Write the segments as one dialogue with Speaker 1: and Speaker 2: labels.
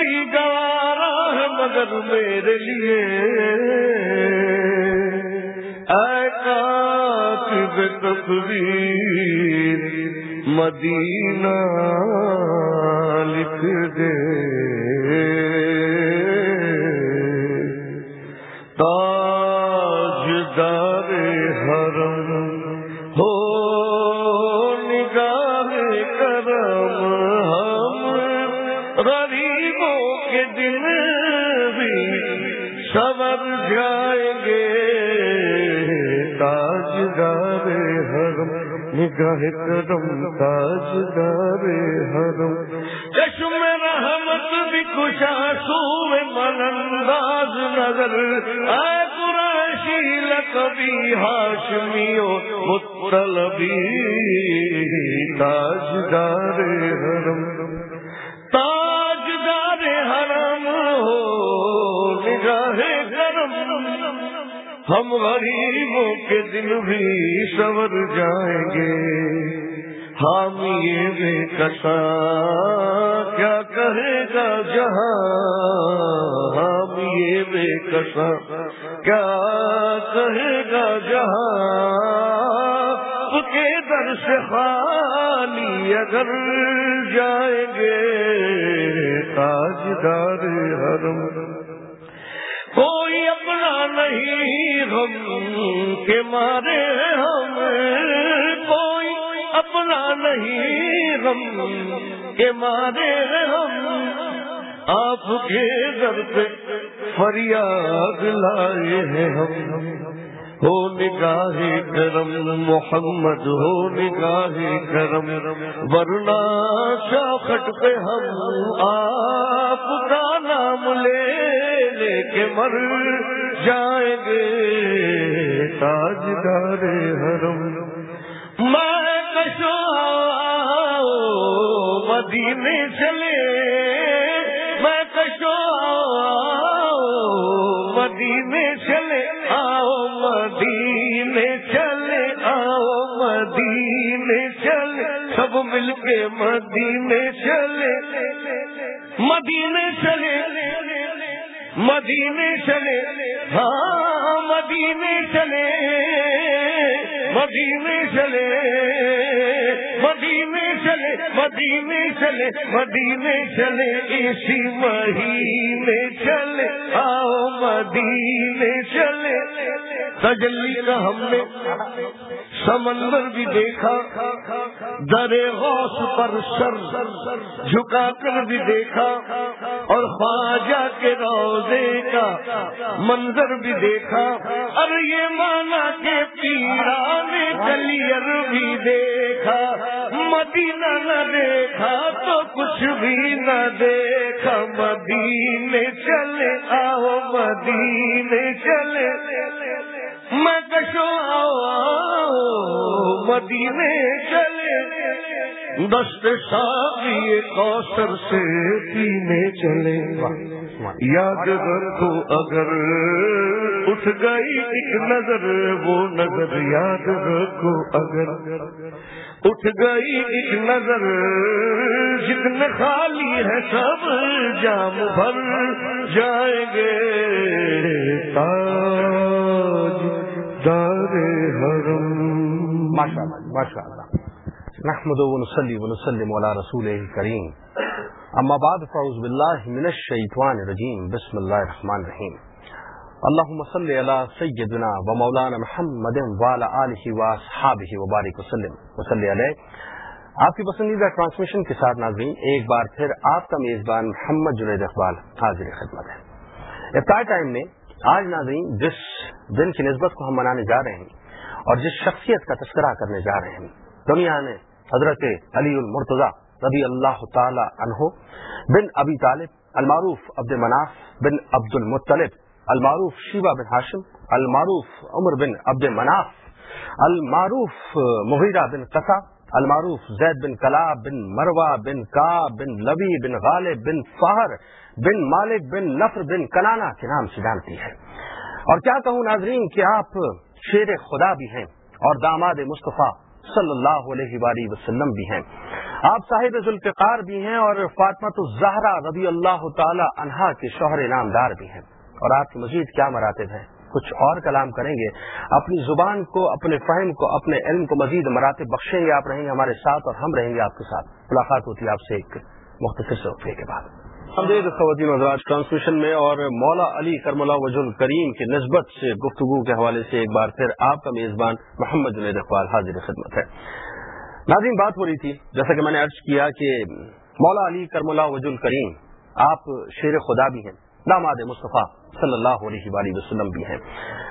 Speaker 1: بھی گوارا ہے مگر میرے لیے۔ اے کاتب تصویر مدینہ لکھ دے۔ تاج دار حرم ہو نگاہ کرم ہم رری دن بھی سبر جائیں گے۔ تاجدار حرم، نگاہ کرم تاجدار حرم۔ چشم رحمت بھی کشاسو میں من انداز نظر۔ آئے قرآشی لکبی ہاشمیوں، مطلبی تاجدار حرم۔ تعلیموں کے دن بھی سور جائیں گے۔ ہم یہ بے کسا، کیا کہے گا جہاں؟ ہم یہ بے کسا، کیا کہے گا جہاں؟ اس کے در سے خالی اگر جائیں گے، تاجدار حرم ہی غم کے مارے ہم، کوئی اپنا نہیں غم کے مارے ہم۔ آپ کے در پہ فریاد لائے ہیں ہم۔ ہو نگاہ کرم، محمد، ہو نگاہ کرم۔ ورنہ شاخٹ پہ ہم آپ کا نام لے لے کے مر جائیں گے تاجدار حرم۔ میں کشو مدینے چلے، میں کشو مدینے چلے۔ آؤ مدینے چلے، آؤ مدینے چلے۔ سب مل کے مدینے چلے۔ مدینے چلے۔ مدینے چلے ہاں مدینے چلے مدینے چلے۔ مدینے چلے مدینے چلے مدینے چلے، اسی مہینے چلے، آؤ مدینے چلے۔ تجلی کا ہم نے سمندر بھی دیکھا درے غوث پر سر جھکا کر بھی دیکھا، اور خواجہ کے روزے کا منظر بھی دیکھا۔ اور یہ مانا کے پیرا نے کلیئر بھی دیکھا۔ مدینہ نہ دیکھا تو کچھ بھی نہ دیکھا۔ مدینے چلے آؤ، مدینے چلے۔ میں کشو مدینے چلے۔ دست ساتھی کوثر سے پینے چلے۔ یاد رکھو اگر اٹھ گئی ایک نظر، وہ نظر یاد رکھو اگر اٹھ گئی ایک نظر۔ جتنے خالی ہے سب جام بھر جائیں گے۔ تاج دار حرم۔
Speaker 2: ماشاء اللہ ماشاء اللہ نحمد ونصلي ونسلم على رسوله الكريم. اما بعد، فاعوذ بالله من الشيطان الرجيم. بسم الله الرحمن الرحيم. اللهم صل على سيدنا ومولانا محمد وعلى اله واصحابه وبارك وسلم. وصلي عليه. آپ کی پسندیدہ ٹرانسمیشن کے ساتھ ناظرین، ایک بار پھر آپ کا میزبان محمد جنید اقبال حاضر خدمت ہے۔ افطار ٹائم میں آج ناظرین، جس دن کی نسبت کو ہم منانے جا رہے ہیں اور جس شخصیت کا تذکرہ کرنے جا رہے ہیں، دنیا نے حضرت علی المرتضی رضی اللہ تعالی عنہ بن ابی طالب، المعروف عبد مناف بن عبد المطلب، المعروف شیبہ بن ہاشم، المعروف عمر بن عبد مناف، المعروف مغیرہ بن قصا المعروف زید بن کلاب بن مروا بن کا بن لبی بن غالب بن فہر بن مالک بن نفر بن کنانا کے نام سے جانتی ہے۔ اور کیا کہوں ناظرین کہ آپ شیر خدا بھی ہیں اور داماد مصطفیٰ صلی اللہ علیہ وآلہ وسلم بھی ہیں۔ آپ صاحب ذوالفقار بھی ہیں اور فاطمت الزہرا رضی اللہ تعالی عنہا کے شوہر نامدار بھی ہیں۔ اور آپ کی مزید کیا مراتب ہیں؟ کچھ اور کلام کریں گے۔ اپنی زبان کو، اپنے فہم کو، اپنے علم کو مزید مراتب بخشیں گے۔ آپ رہیں گے ہمارے ساتھ اور ہم رہیں گے آپ کے ساتھ۔ ملاقات ہوتی ہے آپ سے ایک مختصر سے کے بعد۔ خواتین حضرات ٹرانسمیشن میں اور مولا علی کرملا وجل کریم کے کی نسبت سے گفتگو کے حوالے سے ایک بار پھر آپ کا میزبان محمد جنید اقبال حاضر خدمت ہے۔ ناظرین، بات ہو رہی تھی، جیسا کہ میں نے عرض کیا کہ مولا علی کرملا وجل کریم آپ شیر خدا بھی ہیں۔ داماد مصطفیٰ صلی اللہ علیہ وآلہ وسلم بھی ہیں۔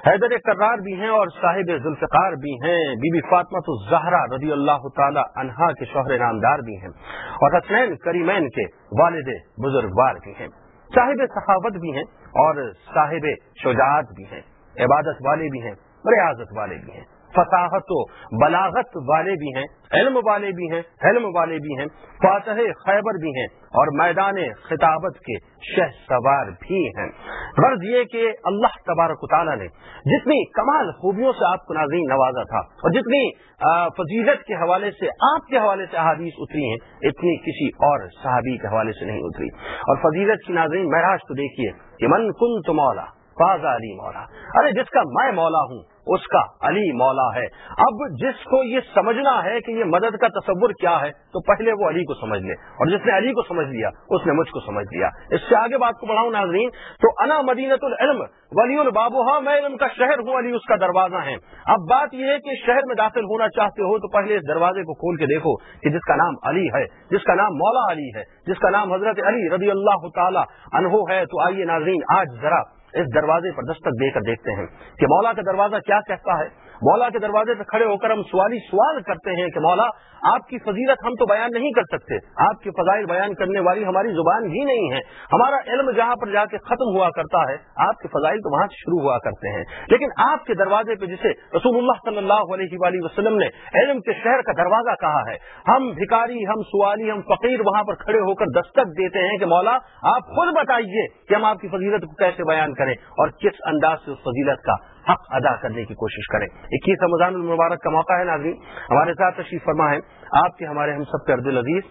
Speaker 2: حیدر کرار بھی ہیں اور صاحب ذوالفقار بھی ہیں۔ بی بی فاطمت الزہرا رضی اللہ تعالی عنہا کے شوہر نامدار بھی ہیں۔ اور حسنین کریمین کے والد بزرگوار بھی ہیں۔ صاحب سخاوت بھی ہیں اور صاحب شجاعت بھی ہیں۔ عبادت والے بھی ہیں۔ ریاضت والے بھی ہیں۔ فصاحت و بلاغت والے بھی ہیں، علم والے بھی ہیں، علم والے بھی ہیں، فاتح خیبر بھی ہیں اور میدان خطابت کے شہ سوار بھی ہیں۔ غرض یہ کہ اللہ تبارک تعالیٰ نے جتنی کمال خوبیوں سے آپ کو ناظرین نوازا تھا اور جتنی فضیلت کے حوالے سے آپ کے حوالے سے احادیث اتری ہیں، اتنی کسی اور صحابی کے حوالے سے نہیں اتری۔ اور فضیلت کی ناظرین مہراج تو دیکھیے کہ من کن تو مولا فاضا علی مولا۔ ارے جس کا میں مولا ہوں اس کا علی مولا ہے۔ اب جس کو یہ سمجھنا ہے کہ یہ مدد کا تصور کیا ہے، تو پہلے وہ علی کو سمجھ لے۔ اور جس نے علی کو سمجھ لیا، اس نے مجھ کو سمجھ لیا۔ اس سے آگے بات کو بڑھاؤں ناظرین، تو انا مدینت العلم، ولی البابو ہاں میں علم کا شہر ہوں، علی اس کا دروازہ ہے۔ اب بات یہ ہے کہ شہر میں داخل ہونا چاہتے ہو، تو پہلے اس دروازے کو کھول کے دیکھو کہ جس کا نام علی ہے، جس کا نام مولا علی ہے، جس کا نام حضرت علی رضی اللہ تعالی انہو ہے۔ تو آئیے ناظرین، آج ذرا اس دروازے پر دستک دے کر دیکھتے ہیں کہ مولا کا دروازہ کیا کہتا ہے؟ مولا کے دروازے پہ کھڑے ہو کر ہم سوالی سوال کرتے ہیں کہ مولا، آپ کی فضیلت ہم تو بیان نہیں کر سکتے۔ آپ کی فضائل بیان کرنے والی ہماری زبان ہی نہیں ہے۔ ہمارا علم جہاں پر جا کے ختم ہوا کرتا ہے، آپ کے فضائل تو وہاں سے شروع ہوا کرتے ہیں۔ لیکن آپ کے دروازے پہ جسے رسول اللہ صلی اللہ علیہ وآلہ وسلم نے علم کے شہر کا دروازہ کہا ہے، ہم بھکاری، ہم سوالی، ہم فقیر وہاں پر کھڑے ہو کر دستک دیتے ہیں کہ مولا، آپ خود بتائیے کہ ہم آپ کی فضیلت کو کیسے بیان کریں اور کس انداز سے اس فضیلت کا حق ادا کرنے کی کوشش کریں۔ اکیس رمضان المبارک کا موقع ہے ناظرین۔ ہمارے ساتھ تشریف فرما ہے۔ آپ کے ہمارے ہم سب کے عبد العزیز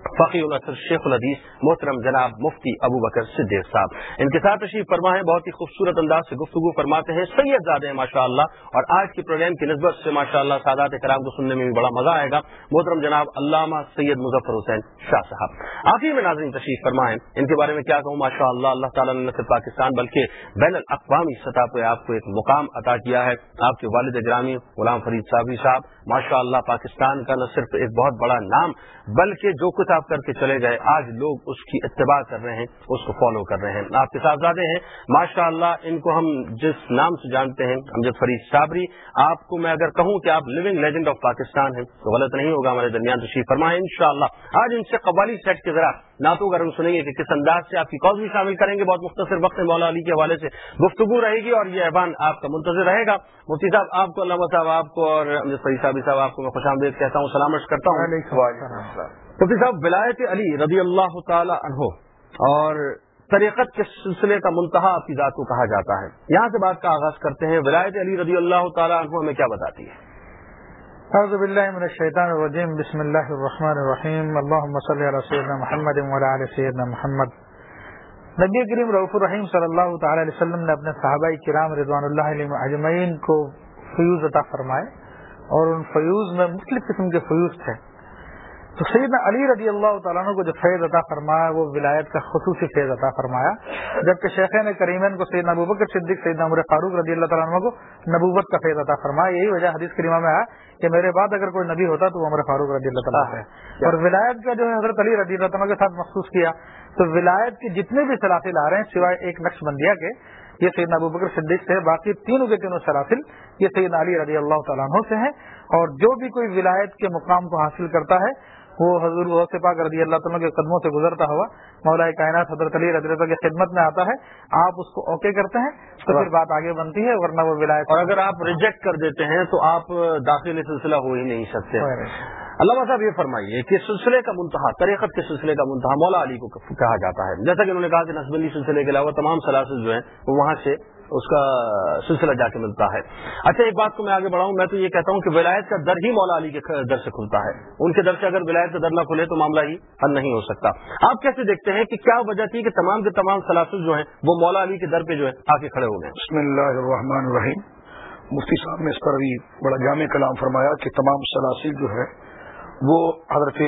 Speaker 2: فقی الصر شیخ الحدیث، محترم جناب مفتی ابو بکر صدیق صاحب۔ ان کے ساتھ تشریف فرما ہے بہت ہی خوبصورت انداز سے گفتگو فرماتے ہیں سید زیادہ ہیں ماشاء اللہ اور آج کے پروگرام کی نسبت سے ماشاء اللہ سادات کرام کو سننے میں بھی بڑا مزہ آئے گا۔ محترم جناب علامہ سید مظفر حسین شاہ صاحب۔ آخر میں ناظرین تشریف فرما ہے ان کے بارے میں کیا کہوں؟ ماشاء اللہ اللہ تعالیٰ نے صرف پاکستان بلکہ بین الاقوامی سطح پہ آپ کو ایک مقام عطا کیا ہے۔ آپ کے والد گرامی غلام فرید صاحبی صاحب ماشاء اللہ پاکستان کا نہ صرف ایک بہت بڑا نام، بلکہ جو کچھ آپ کر کے چلے گئے۔ آج لوگ اس کی اتباع کر رہے ہیں، اس کو فالو کر رہے ہیں۔ آپ کے ساتھ زیادہ ہیں۔ ماشاء اللہ ان کو ہم جس نام سے جانتے ہیں امجد فرید صابری، آپ کو میں اگر کہوں کہ آپ لیونگ لیجنڈ آف پاکستان ہیں، تو غلط نہیں ہوگا، ہمارے درمیان تشریف فرمائیں۔ ان شاء اللہ آج ان سے قوالی سیٹ کے ذرا نعتوں کا رنگ سنیں گے کہ کس انداز سے آپ کی کاز بھی شامل کریں گے۔ بہت مختصر وقت مولا علی کے حوالے سے گفتگو رہے گی اور یہ احبان آپ کا منتظر رہے گا۔ مفتی صاحب، آپ کو، علامہ صاحب، آپ کو اور امجد فرید صاحب صاحب، آپ کو میں خوش آمدید کہتا ہوں سلامت کرتا ہوں۔ مفتی صاحب، ولایت علی رضی اللہ تعالی عنہ اور طریقت کے سلسلے کا منتہا آپ کی ذات کو کہا جاتا ہے۔ یہاں سے بات کا آغاز کرتے ہیں۔ ولایت علی رضی اللہ تعالی عنہ ہمیں کیا بتاتی ہے؟
Speaker 3: اعوذ باللہ من الشیطان الرجیم۔ بسم اللہ الرحمن الرحیم۔ اللہم صلی علی سیدنا محمد وعلی علی سیدنا محمد۔ نبی کریم رعف الرحیم صلی اللہ تعالی علیہ وسلم نے اپنے صحابہ کرام رضوان اللہ علیہ اجمعین کو فیوز عطا فرمائے اور ان فیوز میں مختلف قسم کے فیوز تھے۔ تو سیدنا علی رضی اللہ تعالیٰ کو جو فیض عطا فرمایا وہ ولایت کا خصوصی فیض عطا فرمایا۔ جبکہ شیخین کریمین کو سیدنا ابوبکر صدیق سیدنا عمر فاروق رضی اللہ تعالیٰ کو نبوت کا فیض عطا فرمایا۔ یہی وجہ حدیث کریمہ میں آیا کہ میرے بعد اگر کوئی نبی ہوتا تو عمر فاروق رضی اللہ تعالیٰ ہے اور ولایت کا جو ہے حضرت علی رضی اللہ تعالیٰ کے ساتھ مخصوص کیا تو ولایت کے جتنے بھی سلاسل آ رہے ہیں سوائے ایک نقش بندیا کے یہ سیدنا ابو بکر صدیق سے باقی تینوں کے تینوں سلاسل یہ سیدنا علی رضی اللہ تعالیٰ عنہ سے ہیں۔ اور جو بھی کوئی ولایت کے مقام کو حاصل کرتا ہے وہ حضور غوث پاک رضی اللہ تعالیٰ کے قدموں سے گزرتا ہوا مولا کائنات حضرت علی رضی اللہ کی خدمت میں آتا ہے آپ اس کو اوکے کرتے ہیں تو پھر بات آگے بنتی ہے ورنہ وہ ولایت
Speaker 2: اور اگر آپ ریجیکٹ کر دیتے ہیں تو آپ داخلی سلسلہ ہو ہی نہیں سکتے۔ علامہ صاحب یہ فرمائیے کہ سلسلے کا منتہا طریقت کے سلسلے کا منتہا مولا علی کو کہا جاتا ہے۔ جیسا کہ انہوں نے کہا کہ نسبندی سلسلے کے علاوہ تمام سلاسل جو ہیں وہ وہاں سے اس کا سلسلہ جا کے ملتا ہے۔ اچھا ایک بات کو میں آگے بڑھاؤں، میں تو یہ کہتا ہوں کہ ولایت کا در ہی مولا علی کے در سے کھلتا ہے۔ ان کے در سے اگر ولایت کا در نہ کھلے تو معاملہ ہی حل نہیں ہو سکتا۔ آپ کیسے دیکھتے ہیں کہ کیا وجہ تھی کہ تمام کے تمام سلاسل جو ہیں، وہ مولا علی کے در پہ جو ہے آ کے کھڑے ہو گئے؟
Speaker 4: بسم اللہ الرحمن الرحیم۔ مفتی صاحب نے اس پر ابھی بڑا جامع کلام فرمایا کہ تمام سلاسل جو ہے وہ حضرت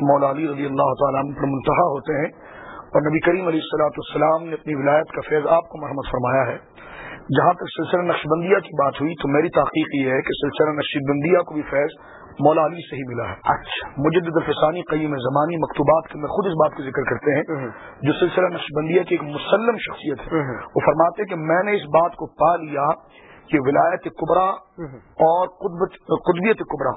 Speaker 4: مولا علی رضی اللہ تعالیٰ پر منتہا ہوتے ہیں۔ اور نبی کریم علیہ السلاۃ السلام نے اپنی ولایت کا فیض آپ کو مرحمت فرمایا ہے۔ جہاں تک سلسلہ نقش بندیہ کی بات ہوئی تو میری تحقیق یہ ہے کہ سلسلہ نقش بندیہ کو بھی فیض مولا علی سے ہی ملا ہے۔
Speaker 2: اچھا۔
Speaker 4: مجد الفسانی قیم زمانی مکتوبات کے میں خود اس بات کا ذکر کرتے ہیں جو سلسلہ نقش بندیہ کی ایک مسلم شخصیت ہے۔ وہ فرماتے کہ میں نے اس بات کو پا لیا کہ ولایت قبرا اور قطبیت قبرا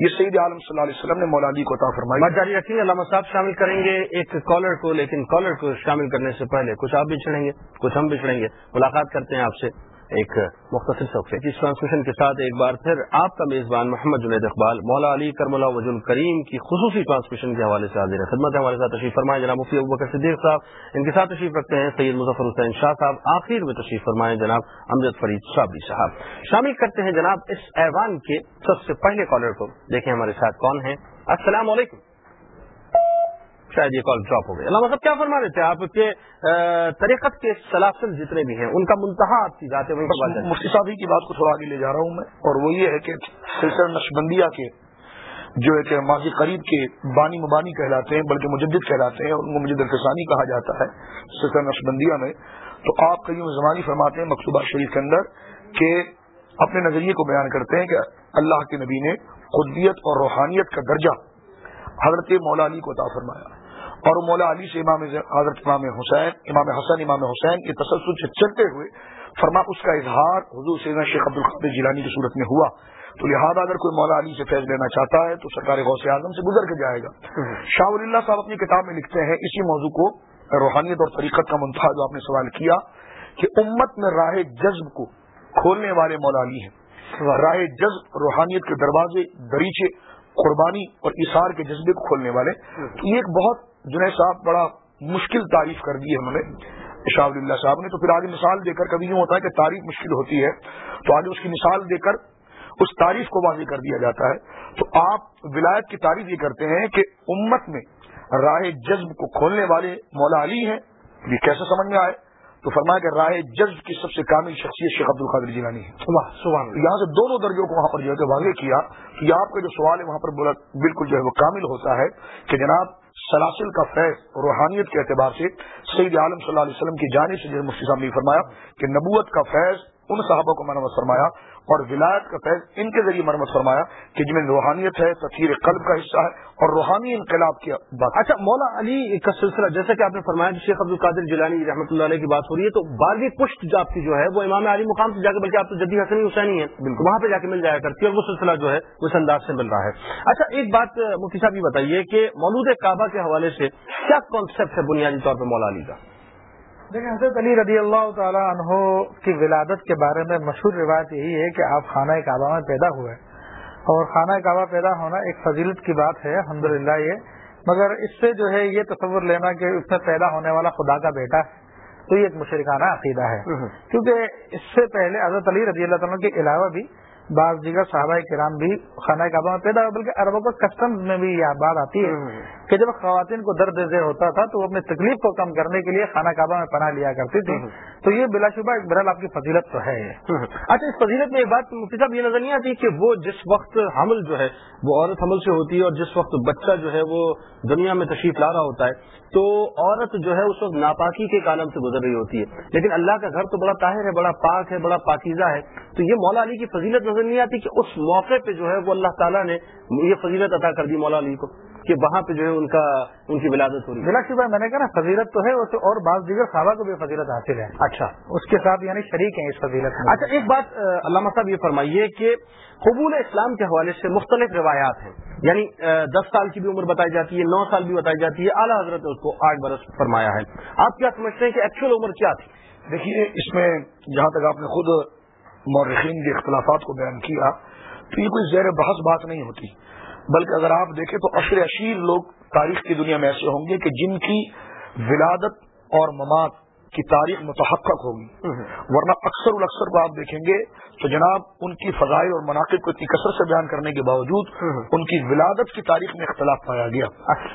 Speaker 4: یہ سعید عالم صلی اللہ علیہ وسلم نے مولا علی کو عطا فرمائی۔
Speaker 2: بات جاری رکھیے علامہ صاحب شامل کریں گے ایک کالر کو لیکن کالر کو شامل کرنے سے پہلے کچھ آپ بھی چڑھیں گے کچھ ہم بھی چڑھیں گے ملاقات کرتے ہیں آپ سے۔ ایک مختصر صفحے اس ٹرانسمیشن کے ساتھ ایک بار پھر آپ کا میزبان محمد جنید اقبال، مولا علی کرم اللہ وج الکریم کی خصوصی ٹرانسمیشن کے حوالے سے حاضر ہے۔ خدمت ہمارے ساتھ تشریف فرمائے جناب مفتی ابو بکر صدیق صاحب، ان کے ساتھ تشریف رکھتے ہیں سید مظفر حسین شاہ صاحب۔ آخر میں تشریف فرمائے جناب امجد فرید صابری صاحب۔ شامل کرتے ہیں جناب اس ایوان کے سب سے پہلے کالر کو۔ دیکھیں ہمارے ساتھ کون ہیں۔ السلام علیکم۔ شاید یہ کال ڈراپ ہو گئی۔ علامہ صاحب کیا فرما رہے تھے آپ کے طریقت کے سلاسل جتنے بھی ہیں ان کا منتہا آپ کی ذات
Speaker 4: مفتی صاحب کی بات کو تھوڑا آگے لے جا رہا ہوں میں اور وہ یہ ہے کہ سلسلہ نشبندیہ کے جو ہے کہ ماضی قریب کے بانی مبانی کہلاتے ہیں بلکہ مجدد کہلاتے ہیں ان کو مجد الفسانی کہا جاتا ہے سلسلہ نشبندیہ میں۔ تو آپ کئی زمانی فرماتے ہیں مقصوبہ شریف کے اندر کہ اپنے نظریے کو بیان کرتے ہیں کہ اللہ کے نبی نے خدیت اور روحانیت کا درجہ حضرت مولا علی کو عطا فرمایا۔ اور مولا علی سے امام حضرت امام حسین، امام حسن، امام حسین کے تسلسل سے چلتے ہوئے فرما اس کا اظہار حضور سیدنا شیخ عبد القادر جیلانی کی صورت میں ہوا۔ تو لہٰذا اگر کوئی مولا علی سے فیض لینا چاہتا ہے تو سرکار غوث اعظم سے گزر کے جائے گا۔ شاہ ولی اللہ صاحب اپنی کتاب میں لکھتے ہیں، اسی موضوع کو روحانیت اور طریقت کا منتھا جو آپ نے سوال کیا کہ امت میں راہ جذب کو کھولنے والے مولا علی ہیں۔ راہ جذب، روحانیت کے دروازے، دریچے، قربانی اور اشار کے جذبے کو کھولنے والے۔ تو یہ ایک بہت جنید صاحب بڑا مشکل تعریف کر دی ہے انہوں نے شاہ اللہ صاحب نے۔ تو پھر آگے مثال دے کر کبھی یوں ہوتا ہے کہ تعریف مشکل ہوتی ہے، تو آگے اس کی مثال دے کر اس تعریف کو واضح کر دیا جاتا ہے۔ تو آپ ولایت کی تعریف یہ کرتے ہیں کہ امت میں راہ جذب کو کھولنے والے مولا علی ہیں، یہ کیسے سمجھ میں آئے؟ تو فرمایا کہ رائے جذب کی سب سے کامل شخصیت شیخ عبد القادر جیلانی ہے۔ یہاں سے دونوں درجوں کو وہاں پر جو ہے واضح کیا کہ آپ کا جو سوال ہے وہاں پر بالکل جو ہے وہ کامل ہوتا ہے کہ جناب سلاسل کا فیض روحانیت کے اعتبار سے سعید عالم صلی اللہ علیہ وسلم کی جانب سے مفتی صاحب نے فرمایا کہ نبوت کا فیض ان صحابہ کو مرمت فرمایا اور ولایت کا فیض ان کے ذریعے مرمت فرمایا کہ جن میں روحانیت ہے تفیر قلب کا حصہ ہے اور روحانی انقلاب کی
Speaker 2: بات۔ اچھا مولا علی کا سلسلہ جیسا کہ آپ نے فرمایا کہ شیخ عبد القادر جیلانی رحمۃ اللہ علیہ کی بات ہو رہی ہے تو بارہویں پشت آپ کی جو ہے وہ امام علی مقام سے جا کے بلکہ آپ تو جدید حسنی حسینی ہے بالکل۔ وہاں پہ جا کے مل جایا کرتی ہے اور وہ سلسلہ جو ہے اس انداز سے مل رہا ہے۔ اچھا ایک بات مفتی صاحب یہ بتائیے کہ مولود کعبہ کے حوالے سے کیا کانسیپٹ ہے بنیادی طور پہ مولا علی کا؟
Speaker 3: دیکھیں حضرت علی رضی اللہ تعالیٰ عنہ کی ولادت کے بارے میں مشہور روایت یہی ہے کہ آپ خانہ کعبہ میں پیدا ہوئے۔ اور خانہ کعبہ پیدا ہونا ایک فضیلت کی بات ہے الحمد یہ۔ مگر اس سے جو ہے یہ تصور لینا کہ اس میں پیدا ہونے والا خدا کا بیٹا ہے۔ تو یہ ایک مشرکانہ عقیدہ ہے۔ کیونکہ اس سے پہلے حضرت علی رضی اللہ تعالیٰ کے علاوہ بھی بعض دیگر صحابہ کرام بھی خانہ کعبہ میں پیدا ہو بلکہ عربوں کو کسٹمز میں بھی یہ بات آتی ہے۔ کہ جب خواتین کو درد ذیر ہوتا تھا تو وہ اپنی تکلیف کو کم کرنے کے لیے خانہ کعبہ میں پناہ لیا کرتی تھی۔ تو یہ بلا شبہ ایک برحال آپ کی فضیلت تو ہے۔
Speaker 2: اچھا اس فضیلت میں ایک بات مفتی صاحب یہ نظر نہیں آتی کہ وہ جس وقت حمل جو ہے وہ عورت حمل سے ہوتی ہے اور جس وقت بچہ جو ہے وہ دنیا میں تشریف لا رہا ہوتا ہے تو عورت جو ہے اس وقت ناپاکی کے کالم سے گزر رہی ہوتی ہے۔ لیکن اللہ کا گھر تو بڑا طاہر ہے بڑا پاک ہے بڑا پاکیزہ ہے۔ تو یہ مولا علی کی فضیلت نظر نہیں آتی کہ اس موقع پہ جو ہے وہ اللہ تعالیٰ نے یہ فضیلت عطا کر دی مولا علی کو۔ کہ وہاں پہ جو ہے ان کا ان کی ولادت ہو رہی ہے۔
Speaker 3: بلا شبہ میں نے کہا نا فضیلت تو ہے اسے اور بعض دیگر صحابہ کو بھی فضیلت حاصل ہے۔
Speaker 2: اچھا۔
Speaker 3: اس کے ساتھ یعنی شریک ہیں اس فضیلت میں۔
Speaker 2: اچھا ایک بات علامہ صاحب یہ فرمائیے کہ قبول اسلام کے حوالے سے مختلف روایات ہیں۔ یعنی دس سال کی بھی عمر بتائی جاتی ہے نو سال بھی بتائی جاتی ہے اعلیٰ حضرت نے اس کو آٹھ برس فرمایا ہے۔ آپ کیا سمجھتے ہیں کہ ایکچوئل عمر کیا تھی؟
Speaker 4: دیکھیے اس میں جہاں تک آپ نے خود مورخین کے اختلافات کو بیان کیا تو یہ کوئی زیر بحث بات نہیں ہوتی۔ بلکہ اگر آپ دیکھیں تو اشر اشیر لوگ تاریخ کی دنیا میں ایسے ہوں گے کہ جن کی ولادت اور ممات کی تاریخ متحقق ہوگی۔ ورنہ اکثر الاکثر کو آپ دیکھیں گے تو جناب ان کی فضائل اور مناقب کو اتنی کثرت سے بیان کرنے کے باوجود ان کی ولادت کی تاریخ میں اختلاف پایا گیا۔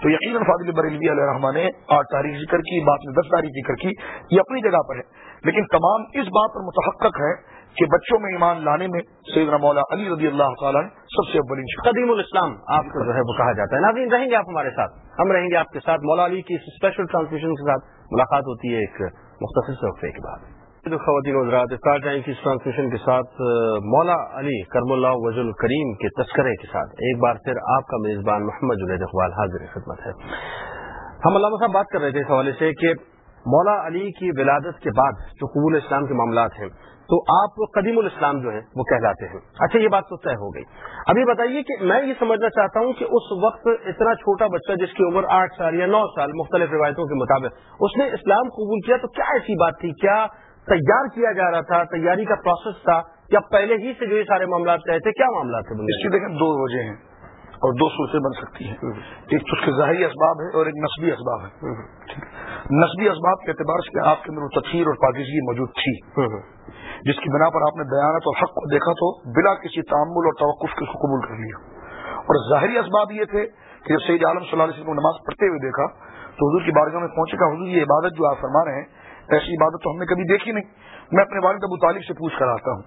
Speaker 4: تو یقیناً فاضل بریلوی علیہ رحمان نے آٹھ تاریخ ذکر کی بات میں دس تاریخ ذکر کی یہ اپنی جگہ پر ہے۔ لیکن تمام اس بات پر متحقق ہے کہ بچوں میں ایمان لانے میں سیدنا مولا علی رضی اللہ تعالیٰ نے سب سے اول شخص
Speaker 2: قدیم الاسلام آپ کو جو ہے وہ کہا جاتا ہے۔ ناظرین رہیں گے آپ ہمارے ساتھ؟ ہم رہیں گے آپ کے ساتھ۔ مولا علی کی اس اسپیشل ٹرانسمیشن کے ساتھ ملاقات ہوتی ہے ایک مختصر سے وقفے کے بعد۔ خواتین حضرات اسٹار ٹائم کی اس ٹرانسمیشن کے ساتھ مولا علی کرم اللہ وز الکریم کے تذکرے کے ساتھ۔ ایک بار پھر آپ کا میزبان محمد جنید اقبال حاضر خدمت ہے۔ ہم علامہ صاحب بات کر رہے تھے اس حوالے سے کہ مولا علی کی ولادت کے بعد جو قبول اسلام کے معاملات ہیں، تو آپ قدیم الاسلام جو ہے وہ کہلاتے ہیں۔ اچھا یہ بات تو طے ہو گئی۔ اب یہ بتائیے کہ میں یہ سمجھنا چاہتا ہوں کہ اس وقت اتنا چھوٹا بچہ جس کی عمر آٹھ سال یا نو سال مختلف روایتوں کے مطابق اس نے اسلام قبول کیا، تو کیا ایسی بات تھی؟ کیا تیار کیا جا رہا تھا؟ تیاری کا پروسیس تھا؟ یا پہلے ہی سے جو یہ سارے معاملات طے تھے، کیا معاملات تھے
Speaker 4: اس کی دیکھیں، دو وجہ ہیں۔ اور دو صورتیں بن سکتی ہیں۔ ایک تو اس کے ظاہری اسباب ہے اور ایک نسبی اسباب ہے نسبی اسباب کے اعتبار سے آپ کے اندر وہ اور پاکیزگی موجود تھی۔ جس کی بنا پر آپ نے بیانات اور حق کو دیکھا تو بلا کسی تعمل اور توقف کے کو قبول کر لیا۔ اور ظاہری اسباب یہ تھے کہ جب سید عالم صلی اللہ علیہ وسلم کو نماز پڑھتے ہوئے دیکھا تو حضور کی بارگاہ میں پہنچے گا حضور یہ عبادت جو آپ فرما رہے ہیں ایسی عبادت تو ہم نے کبھی دیکھی نہیں۔ میں اپنے والد ابو طالب سے پوچھ کر آتا ہوں۔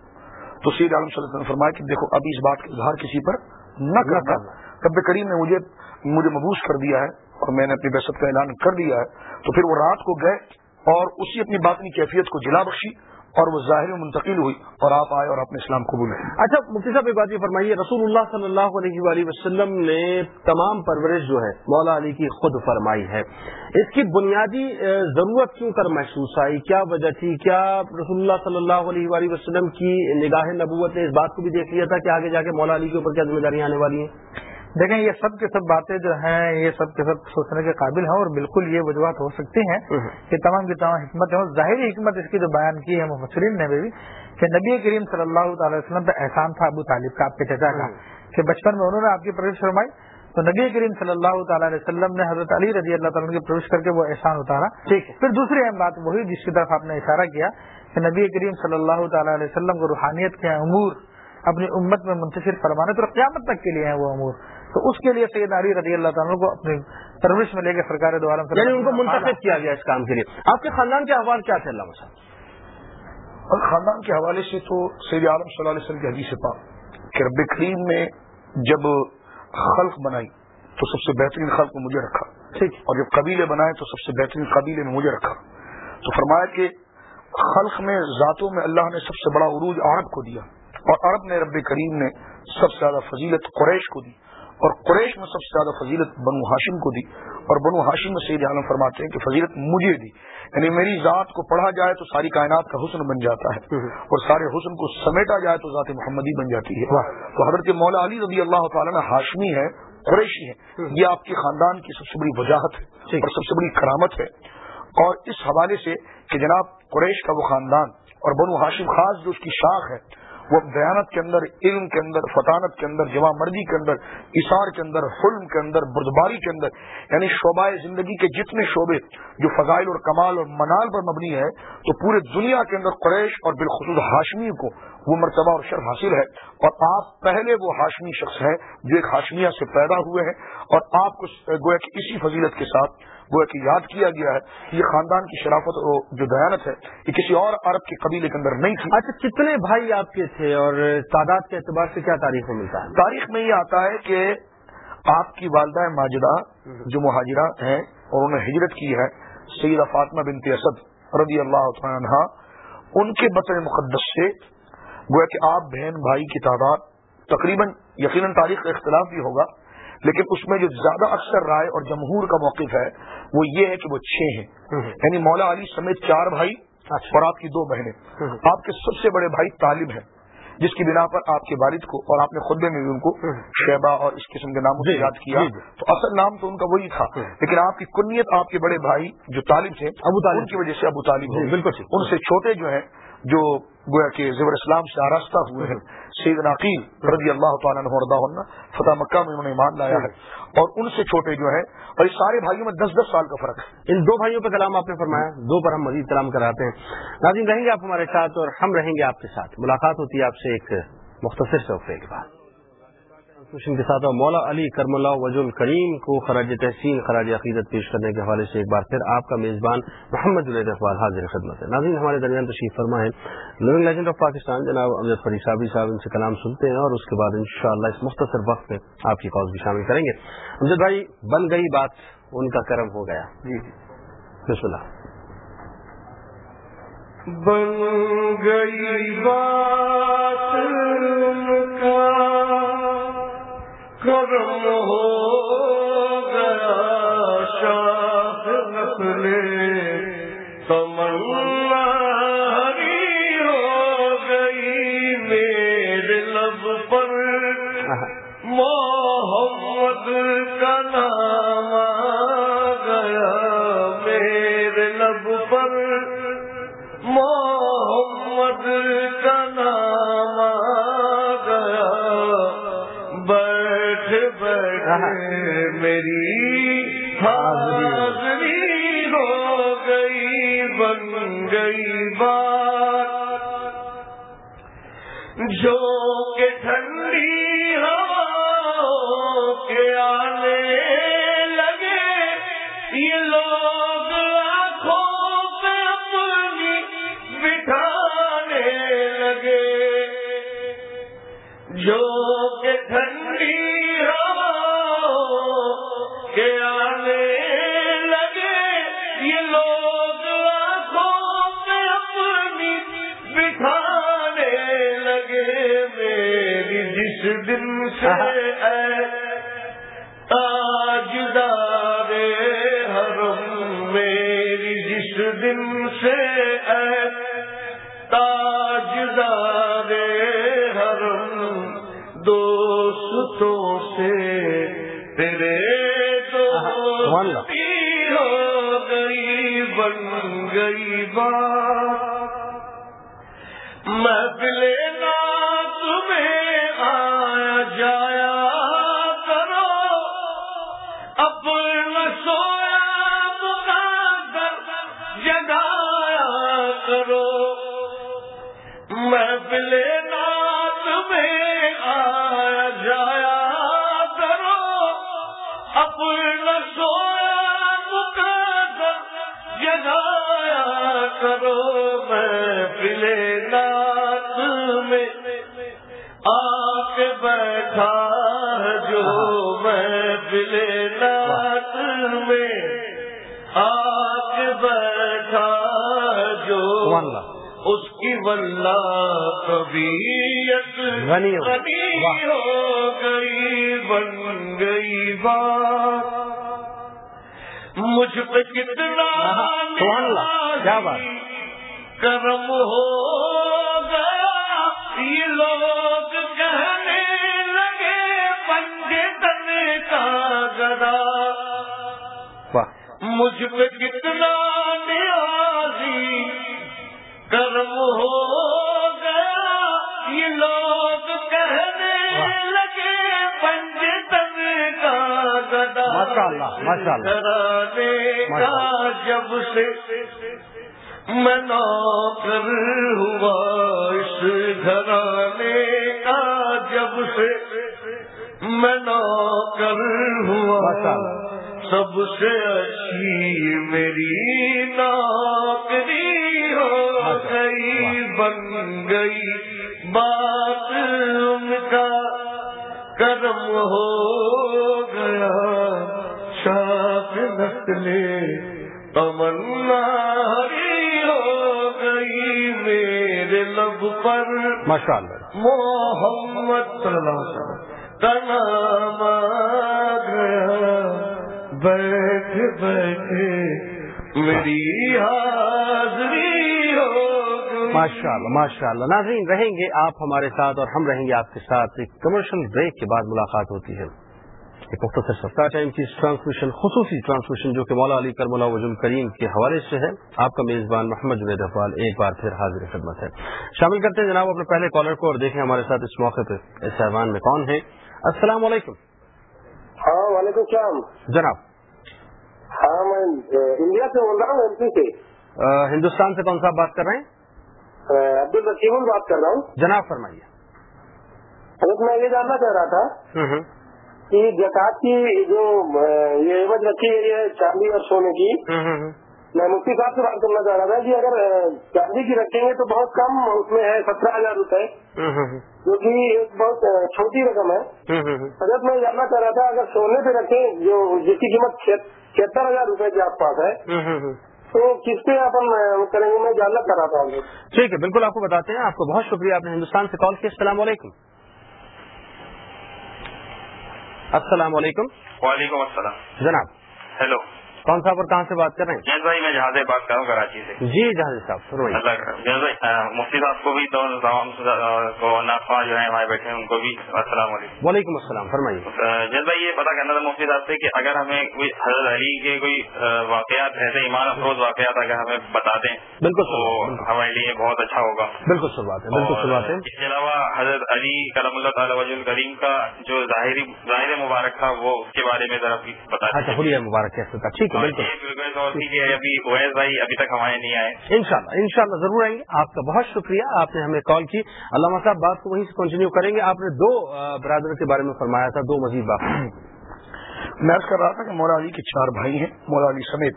Speaker 4: تو سید عالم صلی اللہ علیہ وسلم نے فرمایا کہ دیکھو ابھی اس بات کا اظہار کسی پر نہ کرنا۔ رب کریم نے مجھے مجھے مبوس کر دیا ہے اور میں نے اپنی بحثت کا اعلان کر دیا ہے، تو پھر وہ رات کو گئے اور اسی اپنی باطنی کیفیت کو جلا بخشی اور وہ ظاہر میں منتقل ہوئی اور آپ آئے اور اپنے اسلام قبول ہے
Speaker 2: اچھا مفتی صاحب ایک بات یہ فرمائیے، رسول اللہ صلی اللہ علیہ وآلہ وسلم نے تمام پرورش جو ہے، مولا علی کی خود فرمائی ہے۔ اس کی بنیادی ضرورت کیوں کر محسوس آئی؟ کیا وجہ تھی؟ کیا رسول اللہ صلی اللہ علیہ وآلہ وسلم کی نگاہ نبوت نے اس بات کو بھی دیکھ لیا تھا کہ آگے جا کے مولا علی کے اوپر کیا ذمہ داریاں آنے والی ہیں؟
Speaker 3: دیکھیں یہ سب کے سب باتیں جو ہیں یہ سب کے سب سوچنے کے قابل ہیں اور بالکل یہ وجوہات ہو سکتی ہیں کہ تمام کی تمام حکمت ہیں اور ظاہری حکمت اس کی جو بیان کی ہے مفسرین نے بھی کہ نبی کریم صلی اللہ تعالی وسلم پہ احسان تھا ابو طالب کا آپ کے چچا کا کہ بچپن میں انہوں نے آپ کی پرورش فرمائی۔ تو نبی کریم صلی اللہ تعالی علیہ وسلم نے حضرت علی رضی اللہ تعالیٰ کی پرورش کر کے وہ احسان اتارا۔
Speaker 2: ٹھیک ہے۔
Speaker 3: پھر دوسری اہم بات وہی جس کی طرف آپ نے اشارہ کیا کہ نبی کریم صلی اللہ تعالی علیہ وسلم کو روحانیت کے امور اپنی امت میں منتشر فرمانے تو قیامت تک کے لیے ہیں وہ امور تو اس کے لیے سید علی رضی اللہ تعالیٰ کو اپنی پرورش میں لے کے سرکار دو عالم صلی
Speaker 2: یعنی
Speaker 3: اللہ
Speaker 2: ان کو منتخب کیا گیا اس کام کے لیے۔ آپ کے خاندان کے احوال کیا تھے علامہ صاحب
Speaker 4: اور خاندان کے حوالے سے تو سید عالم صلی اللہ علیہ وسلم کی حدیث پاک کہ رب کریم نے جب خلق بنائی تو سب سے بہترین خلق میں مجھے رکھا۔
Speaker 2: ٹھیک۔
Speaker 4: اور جب قبیلے بنائے تو سب سے بہترین قبیلے میں مجھے رکھا۔ تو فرمایا کہ خلق میں ذاتوں میں اللہ نے سب سے بڑا عروج عرب کو دیا اور عرب میں رب کریم نے سب سے زیادہ فضیلت قریش کو دی۔ اور قریش میں سب سے زیادہ فضیلت بنو ہاشم کو دی اور بنو ہاشم میں سید عالم فرماتے ہیں کہ فضیلت مجھے دی۔ یعنی میری ذات کو پڑھا جائے تو ساری کائنات کا حسن بن جاتا ہے اور سارے حسن کو سمیٹا جائے تو ذات محمدی بن جاتی ہے۔ تو حضرت مولا علی رضی اللہ تعالیٰ نے ہاشمی ہے قریشی ہے یہ آپ کے خاندان کی سب سے بڑی وجاہت ہے اور سب سے بڑی کرامت ہے۔ اور اس حوالے سے کہ جناب قریش کا وہ خاندان اور بنو ہاشم خاص جو اس کی شاخ ہے وہ دیانت کے اندر، علم کے اندر، فطانت کے اندر، جمع مردی کے اندر اثار کے اندر، حلم کے اندر، بردباری کے اندر یعنی شعبہ زندگی کے جتنے شعبے جو فضائل اور کمال اور منال پر مبنی ہے، تو پورے دنیا کے اندر قریش اور بالخصوص ہاشمی کو وہ مرتبہ اور شرف حاصل ہے۔ اور آپ، پہلے وہ ہاشمی شخص ہیں جو ایک ہاشمیہ سے پیدا ہوئے ہیں، اور آپ کو گویا کہ اسی فضیلت کے ساتھ گویا کہ یاد کیا گیا ہے یہ خاندان کی شرافت اور جو دیانت ہے یہ کسی اور عرب کے قبیلے کے اندر نہیں تھی۔
Speaker 2: اچھا کتنے بھائی آپ کے تھے اور تعداد کے اعتبار سے کیا تاریخ میں ملتا ہے؟
Speaker 4: تاریخ میں یہ آتا ہے کہ آپ کی والدہ ماجدہ جو مہاجرہ ہیں اور انہوں نے ہجرت کی ہے سیدہ فاطمہ بنت اسد رضی اللہ تعالیٰ عنہ ان کے بطن مقدس سے گویا کہ آپ بہن بھائی کی تعداد تقریباً یقیناً تاریخ کا اختلاف بھی ہوگا۔ لیکن اس میں جو زیادہ اکثر رائے اور جمہور کا موقف ہے وہ یہ ہے کہ وہ چھ ہیں۔ یعنی مولا علی سمیت چار بھائی
Speaker 2: اچھا۔
Speaker 4: اور آپ کی دو بہنیں۔ آپ کے سب سے بڑے بھائی طالب ہیں جس کی بنا پر آپ کے والد کو اور آپ نے خطبے میں بھی ان کو شیبہ اور اس قسم کے ناموں سے
Speaker 2: جی،
Speaker 4: یاد کیا۔
Speaker 2: جی، جی۔
Speaker 4: تو اصل نام تو ان کا وہی تھا لیکن آپ کی کنیت آپ کے بڑے بھائی جو طالب تھے
Speaker 2: ابو طالب۔
Speaker 4: کی وجہ سے ابو طالب
Speaker 2: بالکل۔
Speaker 4: ان سے چھوٹے جو ہیں جو گویا کہ زبر اسلام سے آراستہ ہوئے ہیں۔ سید ناقیل رضی اللہ تعالیٰ عنہ فتح مکہ میں انہوں نے ایمان لایا ہے۔ اور ان سے چھوٹے جو ہیں، اور اس سارے بھائیوں میں دس دس سال کا فرق ہے۔
Speaker 2: ان دو بھائیوں پہ کلام آپ نے فرمایا، دو پر ہم مزید کلام کراتے ہیں۔ ناظرین، رہیں گے آپ ہمارے ساتھ اور ہم رہیں گے آپ کے ساتھ۔ ملاقات ہوتی ہے آپ سے ایک مختصر سے کے بعد۔ کے ساتھ مولا علی کرم اللہ وج الکریم کو خراج تحسین، خراج عقیدت پیش کرنے کے حوالے سے ایک بار پھر آپ کا میزبان محمد جنید اقبال حاضر خدمت ہے۔ ناظرین، ہمارے درمیان تشریف فرما ہے لونگ لیجنڈ آف پاکستان جناب امجد فری صابری صاحب، ان سے کلام سنتے ہیں اور اس کے بعد انشاءاللہ اس مختصر وقت میں آپ کی کال بھی شامل کریں گے۔ امجد بھائی، بن گئی بات، ان کا کرم ہو گیا۔
Speaker 4: جی۔, جی۔
Speaker 2: بسم اللہ۔
Speaker 1: بن گئی بات، ان کا کرم ہو گیا شاہ نسل تمنا ہو گئی میرے لب پر محمد کا نام میری جس دن سے اے تاجدار حرم میری جس دن سے اے تاجدار حرم دوستوں سے تیرے دوستی ہو گئی بن گئی بات۔ محفل نات میں آیا جایا کرو، اپنا سویا مقدر جگایا کرو۔ میں محفل نات میں آ کے بیٹھا ہے جو محفل نات میں آ کے بیٹھا جو
Speaker 2: اللہ۔
Speaker 1: اس کی ولہ طبیعت
Speaker 2: غنی ہو-
Speaker 1: گئی بن گئی بات۔ مجھ پہ کتنا
Speaker 2: کیا بات۔
Speaker 1: کرم ہو گیا۔ یہ لوگ کہنے لگے پنجے تنے کا گدا۔ مجھ پہ کتنا نیازی کرم ہو گیا۔ یہ لوگ کہنے لگے پنج تن کا گدا۔ گھرانے کا جب سے میں نوکر ہوا اس گھرانے کا جب سے میں نوکر ہوا۔ سب سے اچھی میری
Speaker 2: ماشاء اللہ
Speaker 1: محمد صلی اللہ علیہ وسلم۔ کا نام بیٹھ بیٹھ میری حاضری ہو
Speaker 2: ماشاء اللہ ماشاء اللہ ناظرین رہیں گے آپ ہمارے ساتھ اور ہم رہیں گے آپ کے ساتھ۔ ایک کمرشل بریک کے بعد ملاقات ہوتی ہے۔ ایک مختصر سفتا ٹائم کی ٹرانسمیشن خصوصی ٹرانسمیشن جو کہ مولا علی کرم وجم کریم کے حوالے سے ہے آپ کا میزبان محمد جنید اقبال ایک بار پھر حاضر خدمت ہے۔ شامل کرتے ہیں جناب اپنے پہلے کالر کو اور دیکھیں ہمارے ساتھ اس موقع پہ اس ایوان میں کون ہے السلام علیکم۔
Speaker 5: ہاں وعلیکم السلام۔
Speaker 2: جناب۔
Speaker 5: ہاں میں انڈیا سے بول رہا ہوں ایم پی سے۔
Speaker 2: ہندوستان سے کون صاحب بات کر رہے ہیں؟
Speaker 5: عبد الرسیم بات کر رہا ہوں۔
Speaker 2: جناب فرمائیے۔
Speaker 5: میں یہ جاننا چاہ رہا تھا کہ زکات کی جو یہ عوض رکھی گئی ہے چاندی اور سونے کی میں مفتی صاحب سے بات کرنا چاہ رہا تھا کہ اگر چاندی کی رکھیں گے تو بہت کم اس میں ہے سترہ ہزار روپے جو کہ ایک بہت چھوٹی رقم ہے۔ حضرت میں جاننا چاہ رہا تھا اگر سونے پہ رکھیں جو جس کی قیمت چھہتر ہزار روپے کے آس پاس ہے تو کس پہ اپن کریں گے؟ میں جاننا چاہ رہا تھا
Speaker 2: ٹھیک ہے بالکل آپ کو بتاتے ہیں۔ آپ کو بہت شکریہ آپ نے ہندوستان سے کال کیا السلام علیکم۔ السلام علیکم۔
Speaker 6: وعلیکم السلام۔
Speaker 2: جناب۔
Speaker 6: ہیلو۔
Speaker 2: کون صاحب اور کہاں سے بات کر رہے ہیں؟
Speaker 6: جیت بھائی میں جہاز بات کر رہا ہوں کراچی سے۔
Speaker 2: جی جہاز صاحب فرمائیے۔
Speaker 6: مفتی صاحب کو بھی تو تمام کو جو ہیں ہمارے بیٹھے ہیں ان کو بھی السلام علیکم۔
Speaker 2: وعلیکم السلام فرمائیے۔
Speaker 6: آ، جیت بھائی یہ پتا کرنا تھا مفتی صاحب سے کہ اگر ہمیں کوئی حضرت علی کے کوئی واقعات ایسے ایمان افروز واقعات اگر ہمیں بتا دیں
Speaker 2: بالکل
Speaker 6: تو۔ ہمارے لیے بہت اچھا ہوگا۔
Speaker 2: بالکل صحیح بات ہے بالکل صحیح بات ہے۔
Speaker 6: اس کے علاوہ حضرت علی کرم اللہ تعالی وجہ کریم کا جو ظاہری ظاہر مبارک تھا وہ اس کے بارے میں ذرا بتا
Speaker 2: اچھا مبارک ٹھیک
Speaker 6: ابھی اویس بھائی ابھی تک ہمارے نہیں آئے۔
Speaker 2: انشاءاللہ انشاءاللہ ضرور آئیں گے۔ آپ کا بہت شکریہ آپ نے ہمیں کال کی۔ علامہ صاحب بات کو وہیں سے کنٹینیو کریں گے۔ آپ نے دو برادر کے بارے میں فرمایا تھا دو مزید بات۔
Speaker 4: میں کر رہا تھا کہ مولا علی کے چار بھائی ہیں مولا علی سمیت۔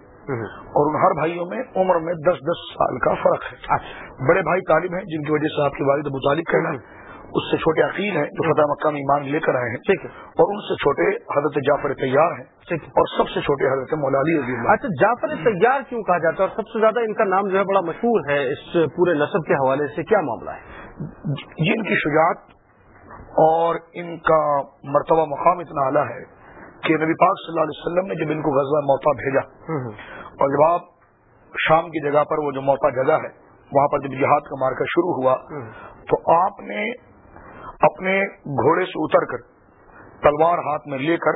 Speaker 4: اور ان ہر بھائیوں میں عمر میں دس دس سال کا فرق ہے۔
Speaker 2: اچھا۔
Speaker 4: بڑے بھائی طالب ہیں جن کی وجہ سے آپ کے والد ابو طالب کہنا۔ اس سے چھوٹے عقیل ہیں جو فتح مکہ میں ایمان لے کر آئے ہیں
Speaker 2: ٹھیک ہے.
Speaker 4: اور ان سے چھوٹے حضرت جعفر تیار ہیں
Speaker 2: ٹھیک
Speaker 4: اور سب سے چھوٹے حضرت مولا علی رضی اللہ
Speaker 2: اچھا جعفر تیار کیوں کہا جاتا ہے؟ اور سب سے زیادہ ان کا نام جو ہے بڑا مشہور ہے اس پورے نصب کے حوالے سے کیا معاملہ ہے؟
Speaker 4: یہ ان کی شجاعت اور ان کا مرتبہ مقام اتنا اعلیٰ ہے کہ نبی پاک صلی اللہ علیہ وسلم نے جب ان کو غزوہ موتا بھیجا اور جب آپ شام کی جگہ پر وہ جو موتا جگہ ہے وہاں پر جب جہاد کا مارکا شروع ہوا تو آپ نے اپنے گھوڑے سے اتر کر تلوار ہاتھ میں لے کر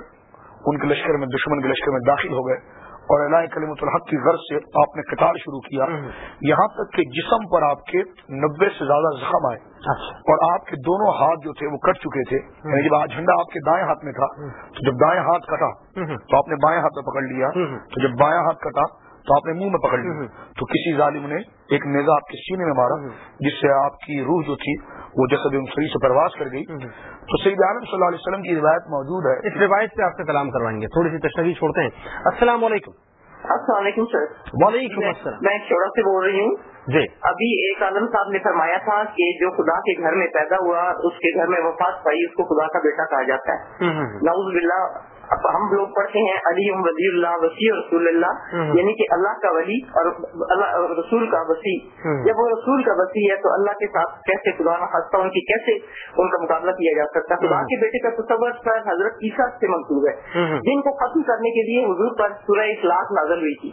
Speaker 4: ان کے لشکر میں دشمن کے لشکر میں داخل ہو گئے اور اللہ کلیمت الحق کی غرض سے آپ نے قتال شروع کیا۔ یہاں تک کہ جسم پر آپ کے نبے سے زیادہ زخم آئے۔
Speaker 2: اچھا۔
Speaker 4: اور آپ کے دونوں ہاتھ جو تھے وہ کٹ چکے تھے۔ یعنی جب جھنڈا آپ کے دائیں ہاتھ میں تھا تو جب دائیں ہاتھ کٹا تو آپ نے بائیں ہاتھ میں پکڑ لیا۔ تو جب بائیں ہاتھ کٹا تو آپ نے منہ میں پکڑ لیا تو کسی ظالم نے ایک نیزا آپ کے سینے میں مارا جس سے آپ کی روح جو تھی وہ جسد انسری سے پرواز کر گئی۔ تو سید عالم صلی اللہ علیہ وسلم کی روایت موجود ہے۔
Speaker 2: اس روایت پہ آپ سے کلام کروائیں گے۔ تھوڑی سی تشریح چھوڑتے ہیں۔ السلام علیکم۔
Speaker 7: السلام علیکم سر۔
Speaker 2: وعلیکم السلام۔
Speaker 7: میں چوڑا سے بول رہی ہوں۔
Speaker 2: جی۔
Speaker 7: ابھی ایک عالم صاحب نے فرمایا تھا کہ جو خدا کے گھر میں پیدا ہوا اس کے گھر میں وفات پائی اس کو خدا کا بیٹا کہا جاتا ہے۔ نعوذ باللہ۔ اب ہم لوگ پڑھتے ہیں علی ولی اللہ وسیع رسول اللہ یعنی کہ اللہ کا ولی اور اللہ رسول کا وسیع۔ جب وہ رسول کا وسیع ہے تو اللہ کے ساتھ کیسے خدا خاصہ ان کی کیسے ان کا مقابلہ کیا جا سکتا ہے؟ خدا کے بیٹے کا تصور پر حضرت عیسیٰ سے منسوب ہے۔ جن کو ختم کرنے کے لیے حضور پر سورہ اخلاق نازل ہوئی تھی۔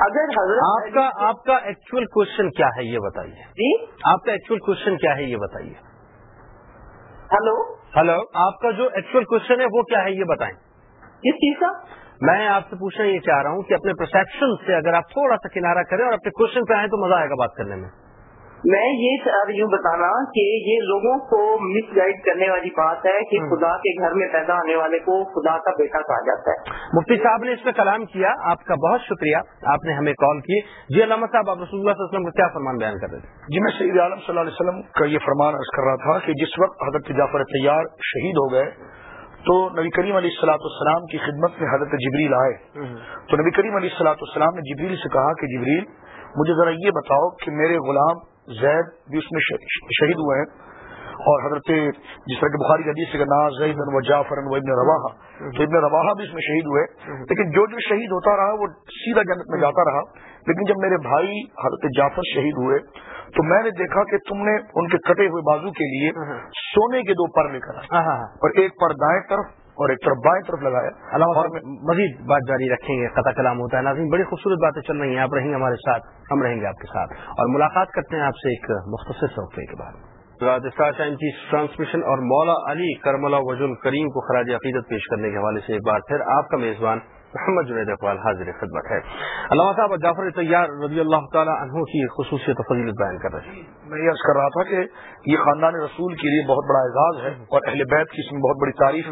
Speaker 7: اگر حضرت
Speaker 2: آپ کا آپ کا ایکچوئل کوشچن کیا ہے یہ بتائیے۔
Speaker 7: جی؟
Speaker 2: آپ کا ایکچوئل کوشچن کیا ہے یہ بتائیے۔
Speaker 7: ہلو؟
Speaker 2: ہلو آپ کا جو ایکچوئل کوشچن ہے وہ کیا ہے یہ بتائیں۔
Speaker 7: کس چیز کا؟
Speaker 2: میں آپ سے پوچھنا یہ چاہ رہا ہوں کہ اپنے پرسپشن سے اگر آپ تھوڑا سا کنارہ کریں اور اپنے کوشچن پہ آئیں تو مزہ آئے گا بات کرنے میں۔
Speaker 7: میں یہ چاہ رہی ہوں بتانا کہ یہ لوگوں کو مس گائڈ کرنے والی بات ہے کہ خدا کے گھر میں پیدا ہونے والے کو خدا کا بیٹا کہا جاتا ہے۔
Speaker 2: مفتی صاحب نے اس پہ کلام کیا آپ کا بہت شکریہ۔ آپ نے ہمیں کال کی۔ جی علامہ صاحب آپ رسول اللہ صلی اللہ علیہ وسلم کا کیا فرمان بیان کر رہے تھے؟
Speaker 4: جی میں سید عالم صلی اللہ علیہ وسلم کا یہ فرمان عرض کر رہا تھا کہ جس وقت حضرت جعفر تیار شہید ہو گئے تو نبی کریم علیہ السلاۃ السلام کی خدمت میں حضرت جبریل آئے۔ تو نبی کریم علیہ السلاۃ السلام نے جبریل سے کہا کہ جبریل مجھے ذرا یہ بتاؤ کہ میرے غلام زید بھی اس میں شہید ہوئے ہیں۔ اور حضرت جس طرح کہ بخاری حدیث سے زید و جعفر و ابن رواحہ. تو ابن رواحہ بھی اس میں شہید ہوئے. لیکن جو جو شہید ہوتا رہا وہ سیدھا جنت میں جاتا رہا. لیکن جب میرے بھائی حضرت جعفر شہید ہوئے تو میں نے دیکھا کہ تم نے ان کے کٹے ہوئے بازو کے لیے سونے کے دو پر کر آئے. اور ایک پر دائیں طرف اور ایک طرف بائیں طرف لگایا.
Speaker 2: علامہ
Speaker 4: اور
Speaker 2: مزید بات جاری رکھیں گے قطع کلام ہوتا ہے ناظرین بڑی خوبصورت باتیں چل رہی ہیں آپ رہیں ہمارے ساتھ ہم رہیں گے آپ کے ساتھ۔ اور ملاقات کرتے ہیں آپ سے ایک مختصر سوقے کے بعد ٹرانسمیشن اور مولا علی کرملا وجل کریم کو خراج عقیدت پیش کرنے کے حوالے سے ایک بار پھر آپ کا میزبان محمد جنید اقبال حاضر خدمت ہے۔ علامہ صاحب جعفر طیار رضی اللہ تعالیٰ عنہ کی خصوصیت و فضیلت بیان کر رہے ہیں۔
Speaker 4: جی، میں یہ عرض کر رہا تھا کہ یہ خاندان رسول کے لیے بہت بڑا اعزاز ہے اور اہل بیت کی اس میں بہت بڑی تعریف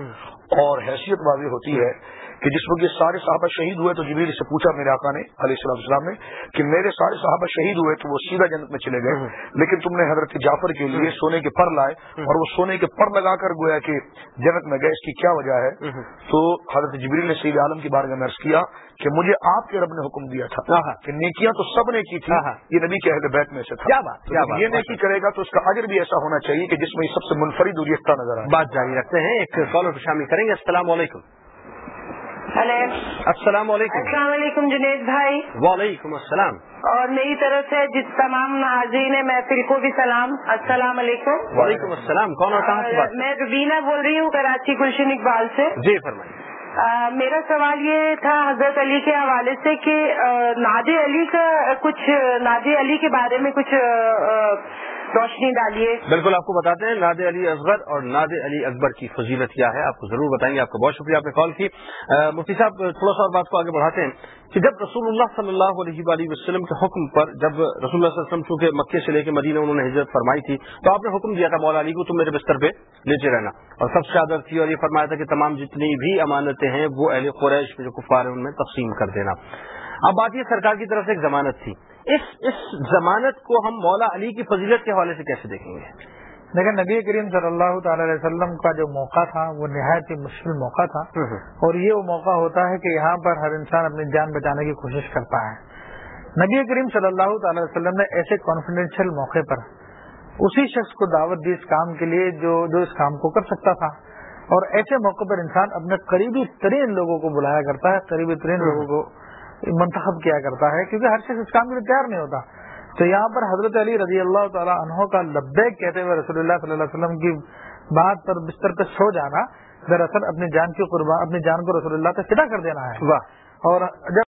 Speaker 4: اور حیثیت واضح ہوتی ہے۔ کہ جس وقت یہ سارے صحابہ شہید ہوئے تو جبریل سے پوچھا میرے آقا نے علیہ السلام السلام نے کہ میرے سارے صحابہ شہید ہوئے تو وہ سیدھا جنت میں چلے گئے لیکن تم نے حضرت جعفر کے لیے سونے کے پر لائے اور وہ سونے کے پر لگا کر گویا کہ جنت میں گئے اس کی کیا وجہ ہے؟ تو حضرت جبریل نے سید عالم کی بارگاہ میں عرض کیا کہ مجھے آپ کے رب نے حکم دیا تھا کہ نیکیاں تو سب نے کی تھی یہ نبی کے اہل بیت میں سے تھا۔ یہ نیکی کرے گا تو اس کا اجر بھی ایسا ہونا چاہیے کہ جس میں سب سے منفرد اور یکتا نظر آئے۔
Speaker 2: بات جاری رکھتے ہیں ایک کالر کو شامل کریں گے السلام علیکم۔
Speaker 8: ہلو۔
Speaker 2: السلام علیکم۔
Speaker 8: السلام علیکم جنید بھائی۔
Speaker 2: وعلیکم السلام۔
Speaker 8: اور میری طرف سے جس تمام حاضرین محفل کو بھی سلام۔ السلام علیکم۔
Speaker 2: وعلیکم السلام۔ کون اور کہاں سے بات؟
Speaker 8: میں ربینہ بول رہی ہوں کراچی گلشن اقبال سے۔
Speaker 2: جی فرمائیے۔
Speaker 8: میرا سوال یہ تھا حضرت علی کے حوالے سے کہ ناد علی کا کچھ ناد علی کے بارے میں کچھ روشنی ڈالیے۔
Speaker 2: بالکل، آپ کو بتاتے ہیں ناد علی اصغر اور ناد علی اکبر کی فضیلت کیا ہے، آپ کو ضرور بتائیں گے۔ آپ کا بہت شکریہ آپ نے کال کی۔ مفتی صاحب، تھوڑا سا اور بات کو آگے بڑھاتے ہیں کہ جب رسول اللہ صلی اللہ علیہ وآلہ وسلم کے حکم پر، جب رسول اللہ صلی اللہ علیہ وسلم چونکہ مکے سے لے کے مدینہ انہوں نے ہجرت فرمائی تھی، تو آپ نے حکم دیا تھا، مولا علی کو تم میرے بستر پہ لیتے رہنا۔ اور سب سے عادت تھی اور یہ فرمایا تھا کہ تمام جتنی بھی امانتیں ہیں، وہ اہل قریش میں جو کفار ہیں، ان میں تقسیم کر دینا۔ اب بات یہ سرکار کی طرف سے ایک ضمانت تھی۔ اس اس ضمانت کو ہم مولا علی کی فضیلت کے حوالے سے کیسے دیکھیں گے؟
Speaker 3: لیکن نبی کریم صلی اللہ تعالی علیہ وسلم کا جو موقع تھا وہ نہایت ہی مشکل موقع تھا۔ اور یہ وہ موقع ہوتا ہے کہ یہاں پر ہر انسان اپنی جان بچانے کی کوشش کرتا ہے۔ نبی کریم صلی اللہ تعالی علیہ وسلم نے ایسے کانفیڈینشیل موقع پر اسی شخص کو دعوت دی اس کام کے لیے جو جو اس کام کو کر سکتا تھا۔ اور ایسے موقع پر انسان اپنے قریبی ترین لوگوں کو بلایا کرتا ہے قریبی ترین لوگوں کو منتخب کیا کرتا ہے کیونکہ ہر شخص اس کام کے لیے تیار نہیں ہوتا۔ تو یہاں پر حضرت علی رضی اللہ تعالیٰ عنہ کا لبیک کہتے ہوئے رسول اللہ صلی اللہ علیہ وسلم کی بات پر بستر پہ سو جانا دراصل اپنی جان کی قربان اپنی جان کو رسول اللہ پہ فدا کر دینا ہے۔
Speaker 2: واہ۔
Speaker 3: اور جب